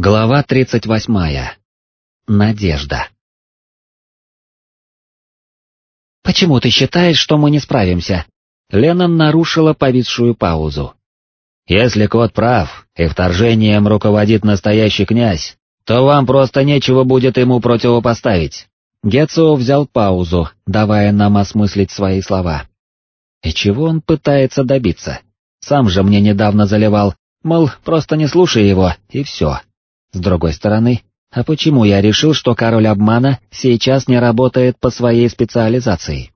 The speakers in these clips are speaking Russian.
Глава 38. Надежда. «Почему ты считаешь, что мы не справимся?» Лена нарушила повисшую паузу. «Если кот прав, и вторжением руководит настоящий князь, то вам просто нечего будет ему противопоставить». Гетцо взял паузу, давая нам осмыслить свои слова. И чего он пытается добиться? Сам же мне недавно заливал, мол, просто не слушай его, и все. С другой стороны, а почему я решил, что король обмана сейчас не работает по своей специализации?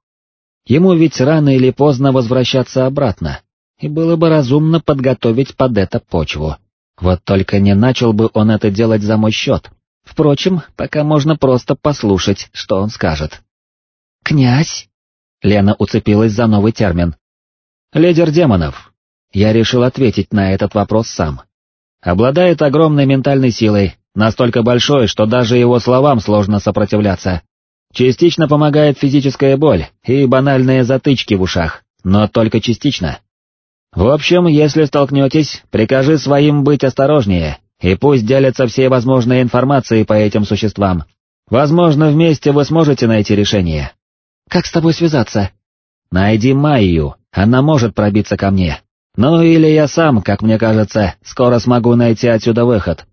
Ему ведь рано или поздно возвращаться обратно, и было бы разумно подготовить под это почву. Вот только не начал бы он это делать за мой счет. Впрочем, пока можно просто послушать, что он скажет. «Князь?» Лена уцепилась за новый термин. «Лидер демонов». Я решил ответить на этот вопрос сам. Обладает огромной ментальной силой, настолько большой, что даже его словам сложно сопротивляться. Частично помогает физическая боль и банальные затычки в ушах, но только частично. В общем, если столкнетесь, прикажи своим быть осторожнее, и пусть делятся всей возможной информацией по этим существам. Возможно, вместе вы сможете найти решение. Как с тобой связаться? Найди Майю, она может пробиться ко мне. Ну или я сам, как мне кажется, скоро смогу найти отсюда выход.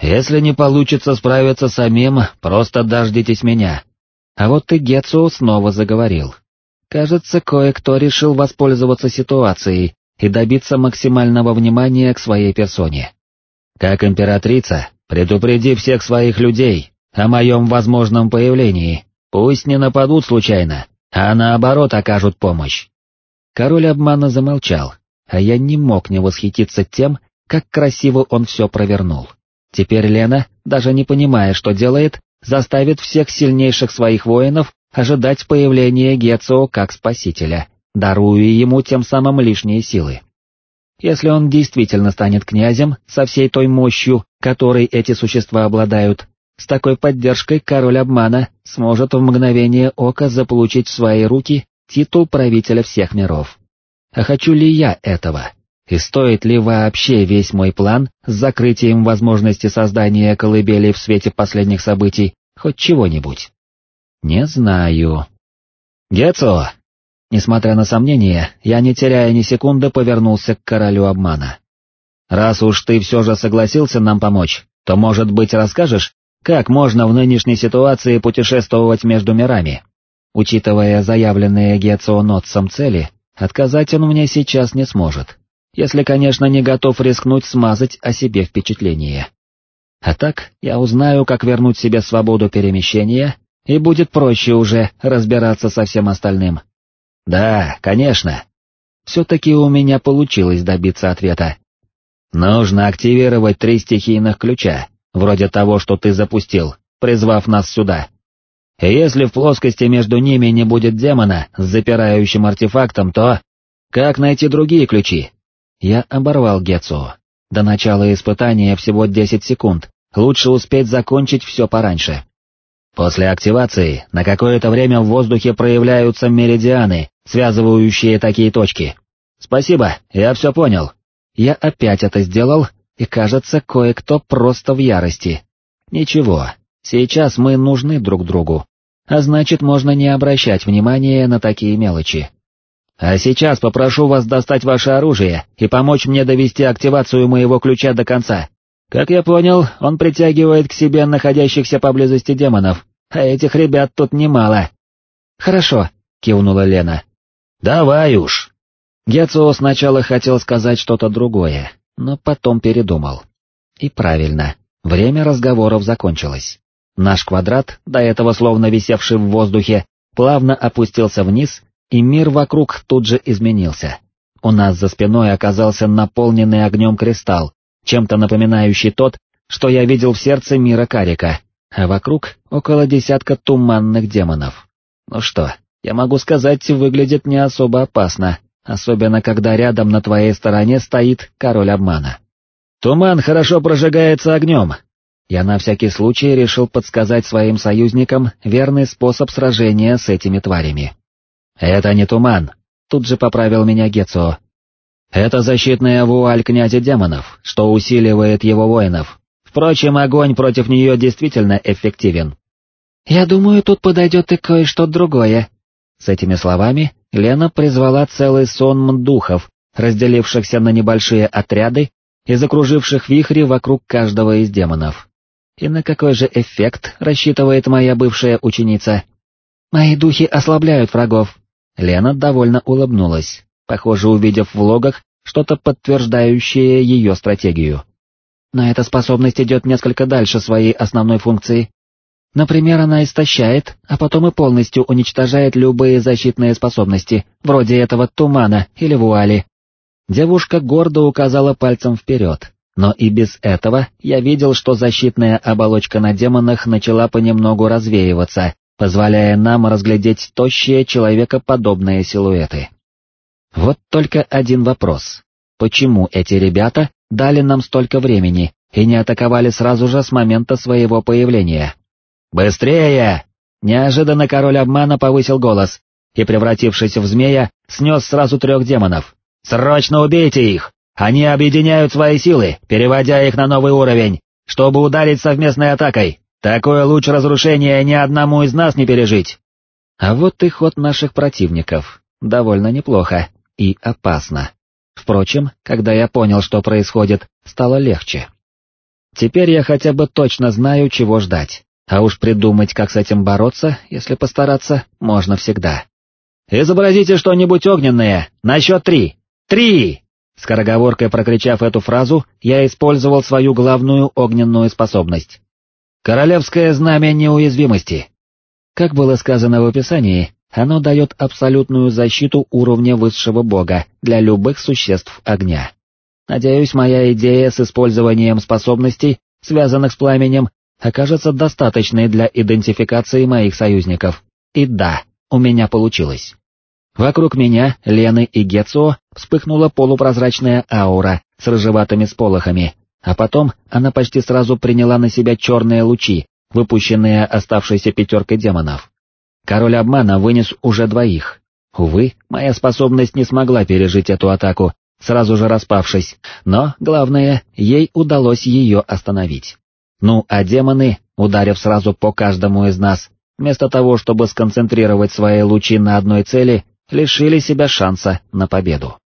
Если не получится справиться самим, просто дождитесь меня. А вот и Гетсу снова заговорил. Кажется, кое-кто решил воспользоваться ситуацией и добиться максимального внимания к своей персоне. Как императрица, предупреди всех своих людей о моем возможном появлении, пусть не нападут случайно, а наоборот окажут помощь. Король обмана замолчал, а я не мог не восхититься тем, как красиво он все провернул. Теперь Лена, даже не понимая, что делает, заставит всех сильнейших своих воинов ожидать появления Гецио как спасителя, даруя ему тем самым лишние силы. Если он действительно станет князем со всей той мощью, которой эти существа обладают, с такой поддержкой король обмана сможет в мгновение ока заполучить в свои руки титул правителя всех миров. А хочу ли я этого? И стоит ли вообще весь мой план с закрытием возможности создания колыбели в свете последних событий хоть чего-нибудь? Не знаю. Гецо! Несмотря на сомнения, я не теряя ни секунды повернулся к королю обмана. Раз уж ты все же согласился нам помочь, то, может быть, расскажешь, как можно в нынешней ситуации путешествовать между мирами? Учитывая заявленные Гецио Нотсом цели, Отказать он мне сейчас не сможет, если, конечно, не готов рискнуть смазать о себе впечатление. А так я узнаю, как вернуть себе свободу перемещения, и будет проще уже разбираться со всем остальным. Да, конечно. Все-таки у меня получилось добиться ответа. Нужно активировать три стихийных ключа, вроде того, что ты запустил, призвав нас сюда. И если в плоскости между ними не будет демона с запирающим артефактом, то... Как найти другие ключи? Я оборвал Гетсу. До начала испытания всего 10 секунд, лучше успеть закончить все пораньше. После активации на какое-то время в воздухе проявляются меридианы, связывающие такие точки. Спасибо, я все понял. Я опять это сделал, и кажется, кое-кто просто в ярости. Ничего, Сейчас мы нужны друг другу, а значит можно не обращать внимания на такие мелочи. А сейчас попрошу вас достать ваше оружие и помочь мне довести активацию моего ключа до конца. Как я понял, он притягивает к себе находящихся поблизости демонов, а этих ребят тут немало. Хорошо, кивнула Лена. Давай уж. Гецо сначала хотел сказать что-то другое, но потом передумал. И правильно, время разговоров закончилось. Наш квадрат, до этого словно висевший в воздухе, плавно опустился вниз, и мир вокруг тут же изменился. У нас за спиной оказался наполненный огнем кристалл, чем-то напоминающий тот, что я видел в сердце мира Карика, а вокруг около десятка туманных демонов. Ну что, я могу сказать, выглядит не особо опасно, особенно когда рядом на твоей стороне стоит король обмана. Туман хорошо прожигается огнем, я на всякий случай решил подсказать своим союзникам верный способ сражения с этими тварями. «Это не туман», — тут же поправил меня Гецо. «Это защитная вуаль князя демонов, что усиливает его воинов. Впрочем, огонь против нее действительно эффективен. «Я думаю, тут подойдет и кое-что другое». С этими словами Лена призвала целый сон духов, разделившихся на небольшие отряды и закруживших вихри вокруг каждого из демонов. И на какой же эффект рассчитывает моя бывшая ученица? Мои духи ослабляют врагов. Лена довольно улыбнулась, похоже, увидев в логах что-то подтверждающее ее стратегию. Но эта способность идет несколько дальше своей основной функции. Например, она истощает, а потом и полностью уничтожает любые защитные способности, вроде этого тумана или вуали. Девушка гордо указала пальцем вперед, но и без этого я видел, что защитная оболочка на демонах начала понемногу развеиваться, позволяя нам разглядеть тощие человекоподобные силуэты. Вот только один вопрос. Почему эти ребята дали нам столько времени и не атаковали сразу же с момента своего появления? «Быстрее!» Неожиданно король обмана повысил голос и, превратившись в змея, снес сразу трех демонов. «Срочно убейте их! Они объединяют свои силы, переводя их на новый уровень, чтобы ударить совместной атакой. Такое луч разрушения ни одному из нас не пережить». А вот и ход наших противников. Довольно неплохо и опасно. Впрочем, когда я понял, что происходит, стало легче. Теперь я хотя бы точно знаю, чего ждать. А уж придумать, как с этим бороться, если постараться, можно всегда. «Изобразите что-нибудь огненное, на счет три! Три!» Скороговоркой прокричав эту фразу, я использовал свою главную огненную способность. Королевское знамя неуязвимости. Как было сказано в описании, оно дает абсолютную защиту уровня высшего бога для любых существ огня. Надеюсь, моя идея с использованием способностей, связанных с пламенем, окажется достаточной для идентификации моих союзников. И да, у меня получилось. Вокруг меня, Лены и Гетсо вспыхнула полупрозрачная аура с рыжеватыми сполохами, а потом она почти сразу приняла на себя черные лучи, выпущенные оставшейся пятеркой демонов. Король обмана вынес уже двоих. Увы, моя способность не смогла пережить эту атаку, сразу же распавшись, но, главное, ей удалось ее остановить. Ну а демоны, ударив сразу по каждому из нас, вместо того, чтобы сконцентрировать свои лучи на одной цели, лишили себя шанса на победу.